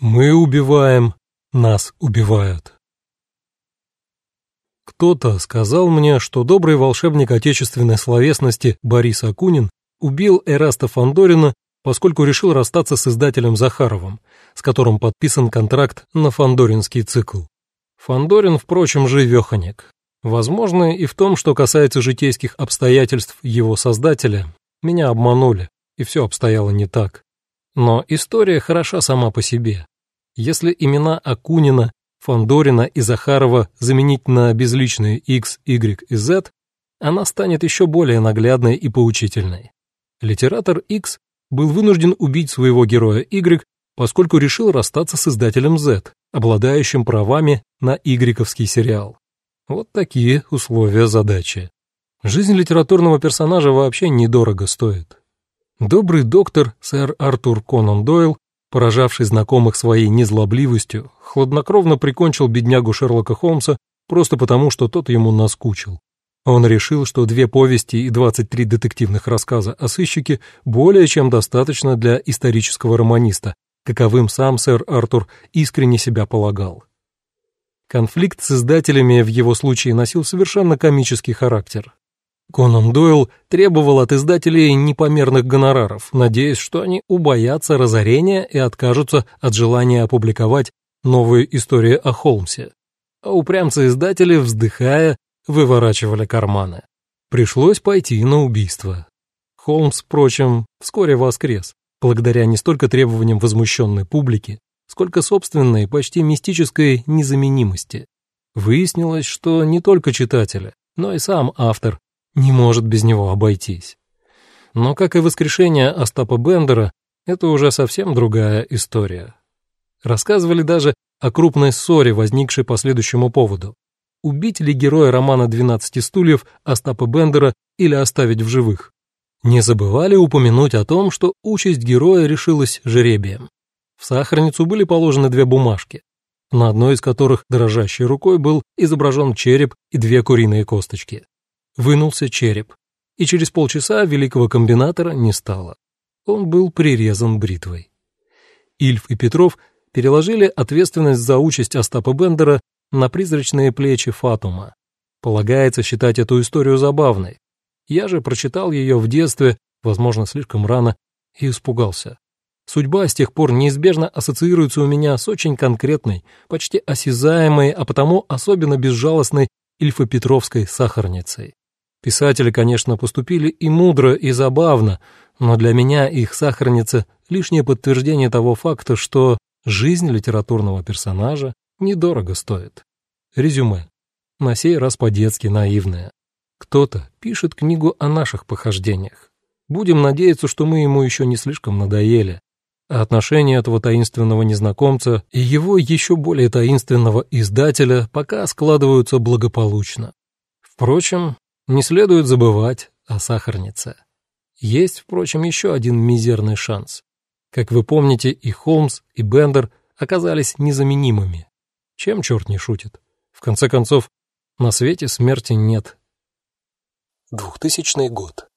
Мы убиваем, нас убивают. Кто-то сказал мне, что добрый волшебник отечественной словесности Борис Акунин убил Эраста Фандорина, поскольку решил расстаться с издателем Захаровым, с которым подписан контракт на фандоринский цикл. Фандорин, впрочем, живеханик. Возможно, и в том, что касается житейских обстоятельств его создателя, меня обманули, и все обстояло не так. Но история хороша сама по себе. Если имена Акунина, Фандорина и Захарова заменить на безличные X, Y и Z, она станет еще более наглядной и поучительной. Литератор X был вынужден убить своего героя Y, поскольку решил расстаться с издателем Z, обладающим правами на игрековский сериал. Вот такие условия задачи. Жизнь литературного персонажа вообще недорого стоит. Добрый доктор сэр Артур Конан Дойл поражавший знакомых своей незлобливостью, хладнокровно прикончил беднягу Шерлока Холмса просто потому, что тот ему наскучил. Он решил, что две повести и 23 детективных рассказа о сыщике более чем достаточно для исторического романиста, каковым сам сэр Артур искренне себя полагал. Конфликт с издателями в его случае носил совершенно комический характер. Конан Дойл требовал от издателей непомерных гонораров, надеясь, что они убоятся разорения и откажутся от желания опубликовать новые истории о Холмсе. А упрямцы-издатели, вздыхая, выворачивали карманы. Пришлось пойти на убийство. Холмс, впрочем, вскоре воскрес, благодаря не столько требованиям возмущенной публики, сколько собственной, почти мистической незаменимости. Выяснилось, что не только читатели, но и сам автор не может без него обойтись. Но, как и воскрешение Остапа Бендера, это уже совсем другая история. Рассказывали даже о крупной ссоре, возникшей по следующему поводу. Убить ли героя романа «12 стульев» Остапа Бендера или оставить в живых? Не забывали упомянуть о том, что участь героя решилась жеребием. В сахарницу были положены две бумажки, на одной из которых дрожащей рукой был изображен череп и две куриные косточки вынулся череп, и через полчаса великого комбинатора не стало. Он был прирезан бритвой. Ильф и Петров переложили ответственность за участь Остапа Бендера на призрачные плечи Фатума. Полагается считать эту историю забавной. Я же прочитал ее в детстве, возможно, слишком рано, и испугался. Судьба с тех пор неизбежно ассоциируется у меня с очень конкретной, почти осязаемой, а потому особенно безжалостной Ильфо-Петровской сахарницей. Писатели, конечно, поступили и мудро, и забавно, но для меня их сахарница — лишнее подтверждение того факта, что жизнь литературного персонажа недорого стоит. Резюме. На сей раз по-детски наивное. Кто-то пишет книгу о наших похождениях. Будем надеяться, что мы ему еще не слишком надоели, а отношения этого таинственного незнакомца и его еще более таинственного издателя пока складываются благополучно. Впрочем, не следует забывать о сахарнице. Есть, впрочем, еще один мизерный шанс. Как вы помните, и Холмс, и Бендер оказались незаменимыми. Чем черт не шутит? В конце концов, на свете смерти нет. 2000 год.